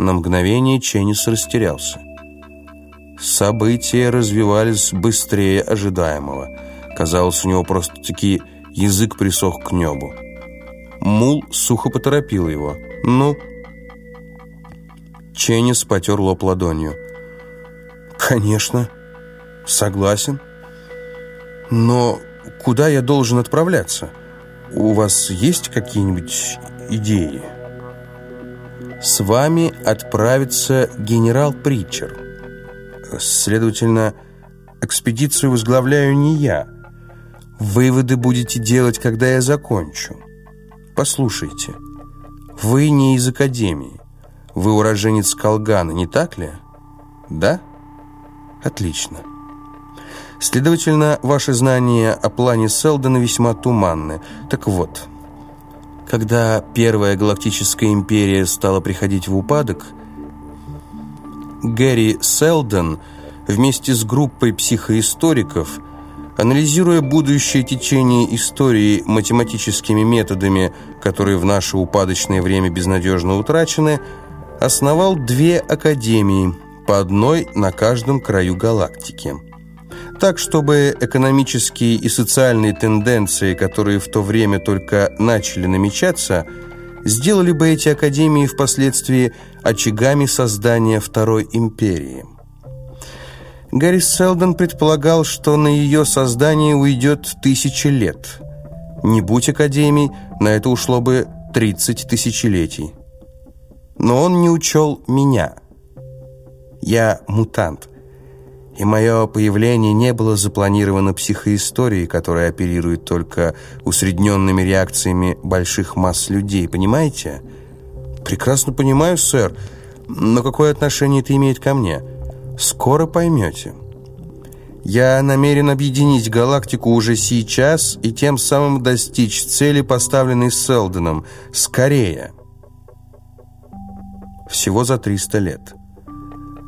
На мгновение Ченнис растерялся. События развивались быстрее ожидаемого. Казалось, у него просто-таки язык присох к небу. Мул сухо поторопил его. «Ну?» Ченнис потер лоб ладонью. «Конечно. Согласен. Но куда я должен отправляться? У вас есть какие-нибудь идеи?» «С вами отправится генерал Притчер». Следовательно, экспедицию возглавляю не я. Выводы будете делать, когда я закончу. Послушайте, вы не из Академии. Вы уроженец Колгана, не так ли? Да? Отлично. Следовательно, ваши знания о плане Селдона весьма туманны. Так вот, когда Первая Галактическая Империя стала приходить в упадок – Гэри Селдон вместе с группой психоисториков, анализируя будущее течение истории математическими методами, которые в наше упадочное время безнадежно утрачены, основал две академии, по одной на каждом краю галактики. Так, чтобы экономические и социальные тенденции, которые в то время только начали намечаться – сделали бы эти академии впоследствии очагами создания Второй империи. Гарри Селдон предполагал, что на ее создание уйдет тысячи лет. Не будь академий, на это ушло бы 30 тысячелетий. Но он не учел меня. Я мутант и мое появление не было запланировано психоисторией, которая оперирует только усредненными реакциями больших масс людей, понимаете? Прекрасно понимаю, сэр, но какое отношение это имеет ко мне? Скоро поймете. Я намерен объединить галактику уже сейчас и тем самым достичь цели, поставленной Селдоном. Скорее. Всего за 300 лет.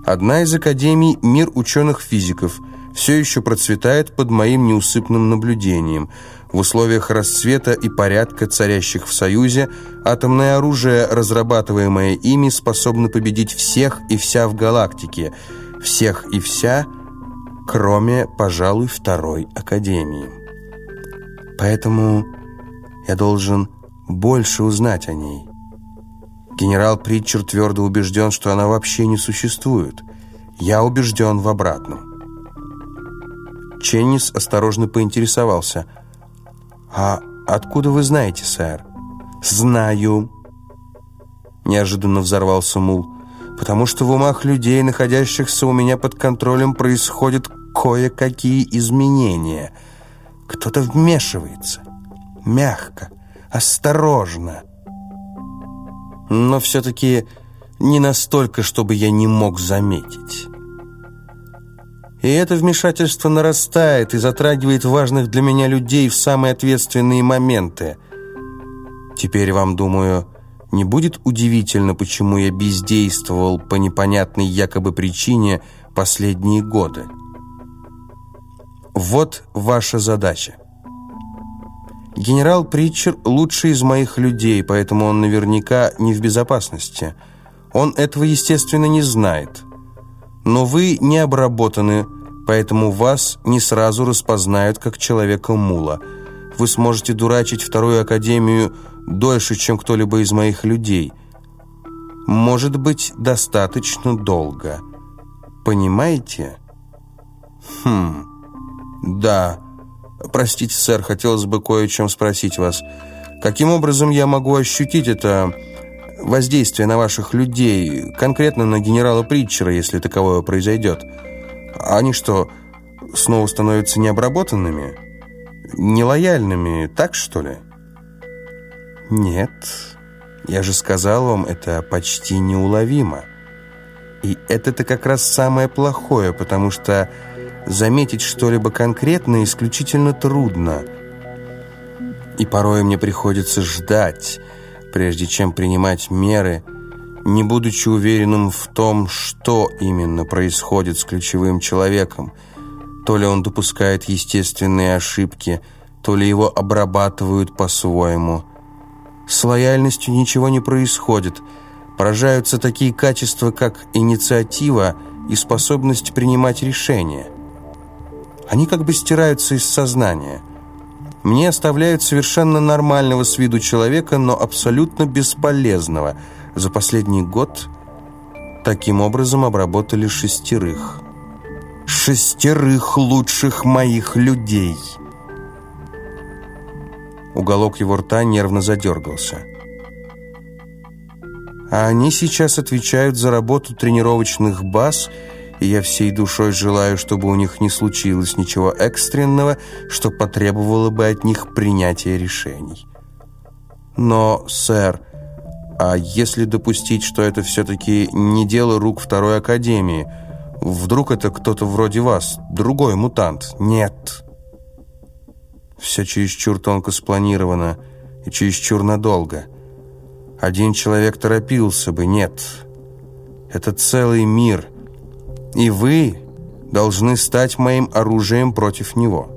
Одна из академий «Мир ученых-физиков» все еще процветает под моим неусыпным наблюдением. В условиях расцвета и порядка, царящих в Союзе, атомное оружие, разрабатываемое ими, способно победить всех и вся в галактике. Всех и вся, кроме, пожалуй, второй академии. Поэтому я должен больше узнать о ней. Генерал Притчер твердо убежден, что она вообще не существует. Я убежден в обратном. Ченнис осторожно поинтересовался. «А откуда вы знаете, сэр?» «Знаю», — неожиданно взорвался Мул, «потому что в умах людей, находящихся у меня под контролем, происходят кое-какие изменения. Кто-то вмешивается, мягко, осторожно» но все-таки не настолько, чтобы я не мог заметить. И это вмешательство нарастает и затрагивает важных для меня людей в самые ответственные моменты. Теперь вам, думаю, не будет удивительно, почему я бездействовал по непонятной якобы причине последние годы. Вот ваша задача. Генерал Притчер лучший из моих людей, поэтому он наверняка не в безопасности. Он этого, естественно, не знает. Но вы не обработаны, поэтому вас не сразу распознают как человека-мула. Вы сможете дурачить вторую академию дольше, чем кто-либо из моих людей. Может быть, достаточно долго. Понимаете? Хм, да. «Простите, сэр, хотелось бы кое о чем спросить вас. Каким образом я могу ощутить это воздействие на ваших людей, конкретно на генерала Притчера, если таковое произойдет? Они что, снова становятся необработанными? Нелояльными, так что ли?» «Нет, я же сказал вам, это почти неуловимо. И это-то как раз самое плохое, потому что...» заметить что-либо конкретное исключительно трудно. И порой мне приходится ждать, прежде чем принимать меры, не будучи уверенным в том, что именно происходит с ключевым человеком. То ли он допускает естественные ошибки, то ли его обрабатывают по-своему. С лояльностью ничего не происходит, поражаются такие качества, как инициатива и способность принимать решения. Они как бы стираются из сознания. Мне оставляют совершенно нормального с виду человека, но абсолютно бесполезного. За последний год таким образом обработали шестерых. Шестерых лучших моих людей. Уголок его рта нервно задергался. А они сейчас отвечают за работу тренировочных баз, и я всей душой желаю, чтобы у них не случилось ничего экстренного, что потребовало бы от них принятия решений. Но, сэр, а если допустить, что это все-таки не дело рук второй академии, вдруг это кто-то вроде вас, другой мутант? Нет. Все чересчур тонко спланировано и чересчур надолго. Один человек торопился бы, нет. Это целый мир. И вы должны стать моим оружием против него.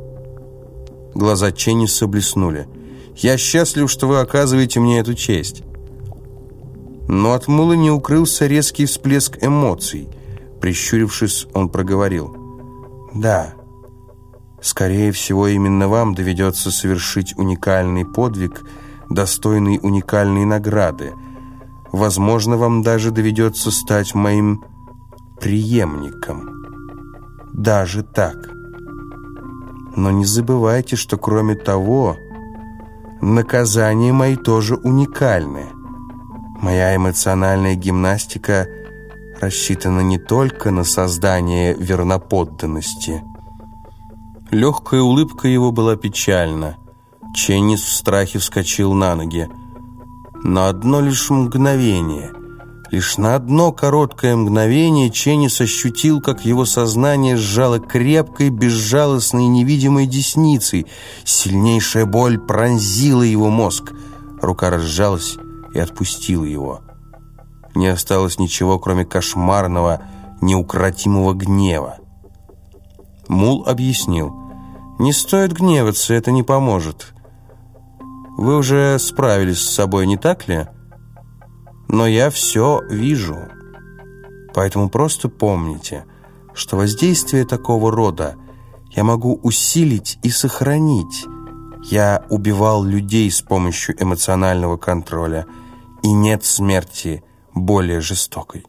Глаза Ченниса блеснули. «Я счастлив, что вы оказываете мне эту честь». Но от Мула не укрылся резкий всплеск эмоций. Прищурившись, он проговорил. «Да, скорее всего, именно вам доведется совершить уникальный подвиг – достойный уникальной награды. Возможно, вам даже доведется стать моим преемником. Даже так. Но не забывайте, что кроме того, наказания мои тоже уникальны. Моя эмоциональная гимнастика рассчитана не только на создание верноподданности. Легкая улыбка его была печальна – Ченнис в страхе вскочил на ноги. На одно лишь мгновение, лишь на одно короткое мгновение Ченнис ощутил, как его сознание сжало крепкой, безжалостной, невидимой десницей. Сильнейшая боль пронзила его мозг. Рука разжалась и отпустила его. Не осталось ничего, кроме кошмарного, неукротимого гнева. Мул объяснил. «Не стоит гневаться, это не поможет. Вы уже справились с собой, не так ли? Но я все вижу. Поэтому просто помните, что воздействие такого рода я могу усилить и сохранить. Я убивал людей с помощью эмоционального контроля, и нет смерти более жестокой.